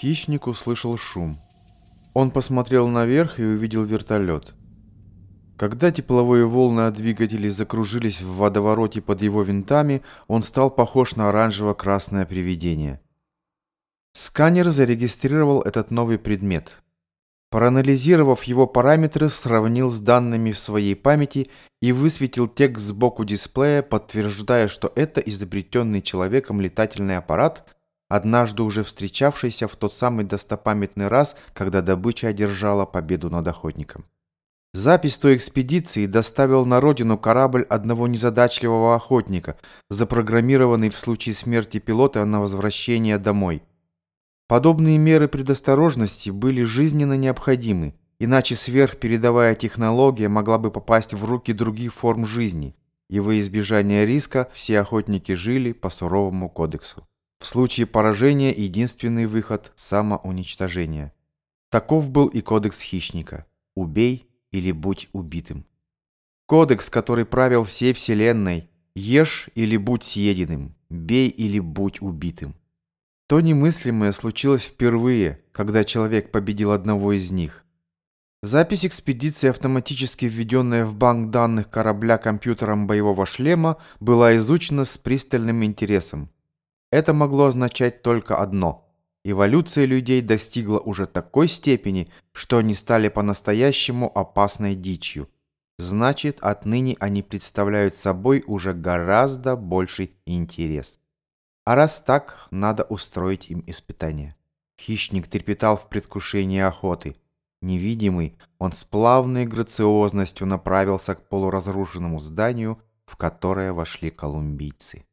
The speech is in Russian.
Хищник услышал шум. Он посмотрел наверх и увидел вертолет. Когда тепловые волны от двигателей закружились в водовороте под его винтами, он стал похож на оранжево-красное привидение. Сканер зарегистрировал этот новый предмет. Проанализировав его параметры, сравнил с данными в своей памяти и высветил текст сбоку дисплея, подтверждая, что это изобретенный человеком летательный аппарат – однажды уже встречавшийся в тот самый достопамятный раз, когда добыча одержала победу над охотником. Запись той экспедиции доставил на родину корабль одного незадачливого охотника, запрограммированный в случае смерти пилота на возвращение домой. Подобные меры предосторожности были жизненно необходимы, иначе сверхпередовая технология могла бы попасть в руки других форм жизни, и во избежание риска все охотники жили по суровому кодексу. В случае поражения единственный выход – самоуничтожение. Таков был и кодекс хищника – убей или будь убитым. Кодекс, который правил всей вселенной – ешь или будь съеденным, бей или будь убитым. То немыслимое случилось впервые, когда человек победил одного из них. Запись экспедиции, автоматически введенная в банк данных корабля компьютером боевого шлема, была изучена с пристальным интересом. Это могло означать только одно. Эволюция людей достигла уже такой степени, что они стали по-настоящему опасной дичью. Значит, отныне они представляют собой уже гораздо больший интерес. А раз так, надо устроить им испытание. Хищник трепетал в предвкушении охоты. Невидимый, он с плавной грациозностью направился к полуразрушенному зданию, в которое вошли колумбийцы.